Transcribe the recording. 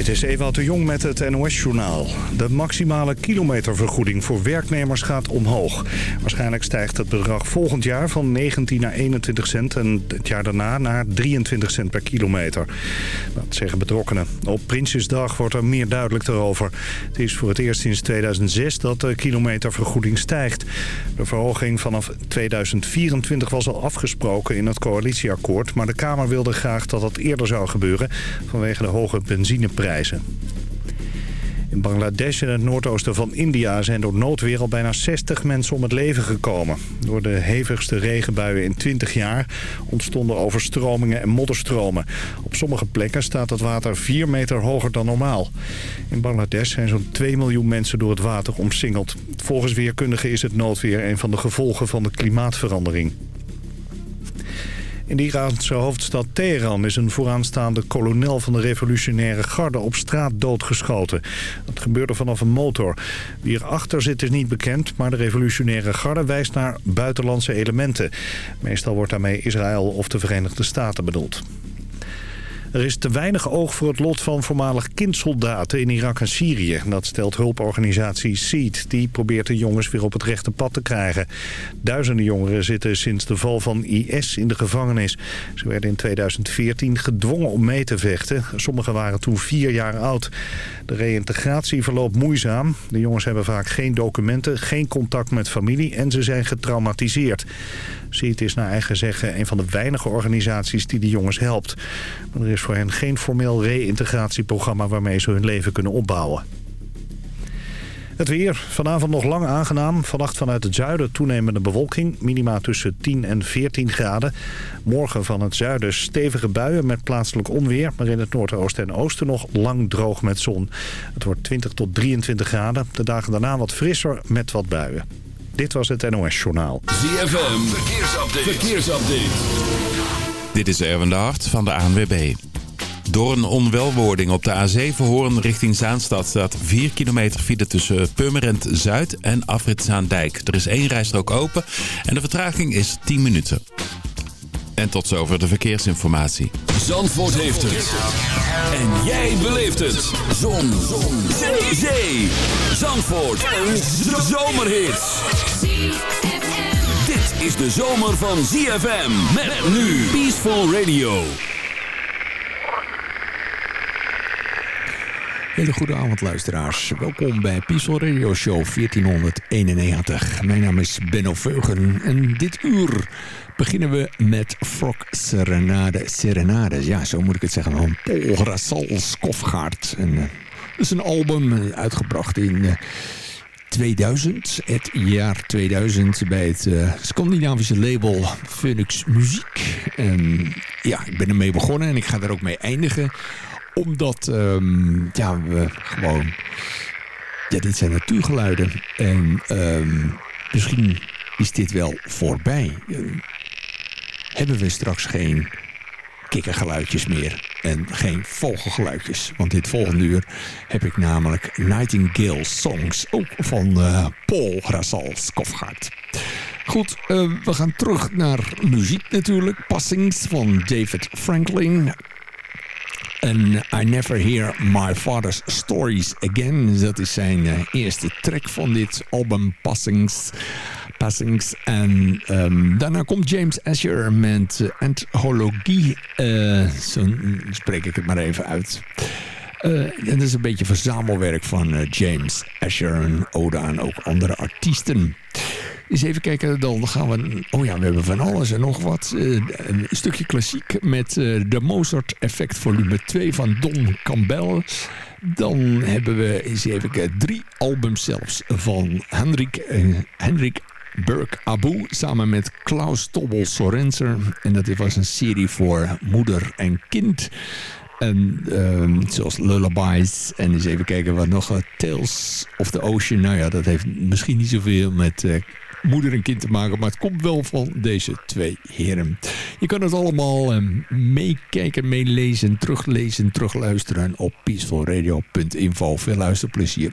Dit is Ewout de Jong met het NOS-journaal. De maximale kilometervergoeding voor werknemers gaat omhoog. Waarschijnlijk stijgt het bedrag volgend jaar van 19 naar 21 cent... en het jaar daarna naar 23 cent per kilometer. Dat zeggen betrokkenen. Op Prinsjesdag wordt er meer duidelijk erover. Het is voor het eerst sinds 2006 dat de kilometervergoeding stijgt. De verhoging vanaf 2024 was al afgesproken in het coalitieakkoord... maar de Kamer wilde graag dat dat eerder zou gebeuren... vanwege de hoge In Bangladesh in het noordoosten van India zijn door noodweer al bijna 60 mensen om het leven gekomen. Door de hevigste regenbuien in 20 jaar ontstonden overstromingen en modderstromen. Op sommige plekken staat het water 4 meter hoger dan normaal. In Bangladesh zijn zo'n 2 miljoen mensen door het water omsingeld. Volgens weerkundigen is het noodweer een van de gevolgen van de klimaatverandering. In de Iraanse hoofdstad Teheran is een vooraanstaande kolonel van de revolutionaire garde op straat doodgeschoten. Dat gebeurde vanaf een motor. Wie erachter zit is niet bekend, maar de revolutionaire garde wijst naar buitenlandse elementen. Meestal wordt daarmee Israël of de Verenigde Staten bedoeld. Er is te weinig oog voor het lot van voormalig kindsoldaten in Irak en Syrië. Dat stelt hulporganisatie SEED. Die probeert de jongens weer op het rechte pad te krijgen. Duizenden jongeren zitten sinds de val van IS in de gevangenis. Ze werden in 2014 gedwongen om mee te vechten. Sommigen waren toen vier jaar oud. De reïntegratie verloopt moeizaam. De jongens hebben vaak geen documenten, geen contact met familie en ze zijn getraumatiseerd. SEED is naar eigen zeggen een van de weinige organisaties die de jongens helpt. Er is voor hen geen formeel reïntegratieprogramma waarmee ze hun leven kunnen opbouwen. Het weer. Vanavond nog lang aangenaam. Vannacht vanuit het zuiden toenemende bewolking. Minima tussen 10 en 14 graden. Morgen van het zuiden stevige buien met plaatselijk onweer. Maar in het noordoosten en oosten nog lang droog met zon. Het wordt 20 tot 23 graden. De dagen daarna wat frisser met wat buien. Dit was het NOS Journaal. ZFM. Verkeersupdate. Verkeersupdate. Dit is Erwin de Hart van de ANWB. Door een onwelwording op de A7 Hoorn richting Zaanstad staat 4 kilometer file tussen Purmerend Zuid en Afrit Zaandijk. Er is één rijstrook open en de vertraging is 10 minuten. En tot zover de verkeersinformatie. Zandvoort heeft het. En jij beleeft het. Zon. Zon. Zee. Zee. Zandvoort. Een zomerhit. Dit is de zomer van ZFM. Met nu Peaceful Radio. Hele goede avond luisteraars. Welkom bij Peaceful Radio Show 1491. Mijn naam is Benno Veugen en dit uur beginnen we met Frog Serenade. Serenade, ja zo moet ik het zeggen, van Paul Rassal Skofgaard. En, uh, dat is een album uh, uitgebracht in... Uh, 2000, het jaar 2000, bij het Scandinavische label Phoenix Muziek. En ja, ik ben ermee begonnen en ik ga er ook mee eindigen omdat um, ja, we gewoon... Ja, dit zijn natuurgeluiden. En um, misschien is dit wel voorbij. Uh, hebben we straks geen kikkergeluidjes meer. En geen vogelgeluidjes. Want dit volgende uur heb ik namelijk Nightingale Songs. Ook van uh, Paul Grasal Skofgaard. Goed, we gaan terug naar muziek natuurlijk. Passings van David Franklin. En I Never Hear My Father's Stories Again. Dat is zijn uh, eerste track van dit album Passings. Passings. En um, daarna komt James Asher met uh, Anthologie. Uh, zo spreek ik het maar even uit. En dat is een beetje verzamelwerk van James Asher en ode aan ook andere artiesten. Eens even kijken, dan gaan we... Oh ja, we hebben van alles en nog wat. Uh, een stukje klassiek met uh, de Mozart Effect volume 2 van Don Campbell. Dan hebben we eens even kijken, drie albums zelfs van Hendrik, uh, Hendrik Burke Abu samen met Klaus Tobel Sorenser. En dat was een serie voor moeder en kind. En um, zoals Lullabies. En eens even kijken wat nog. Tales of the Ocean. Nou ja, dat heeft misschien niet zoveel met moeder en kind te maken. Maar het komt wel van deze twee heren. Je kan het allemaal um, meekijken, meelezen, teruglezen, terugluisteren op peacefulradio.info. Veel luisterplezier.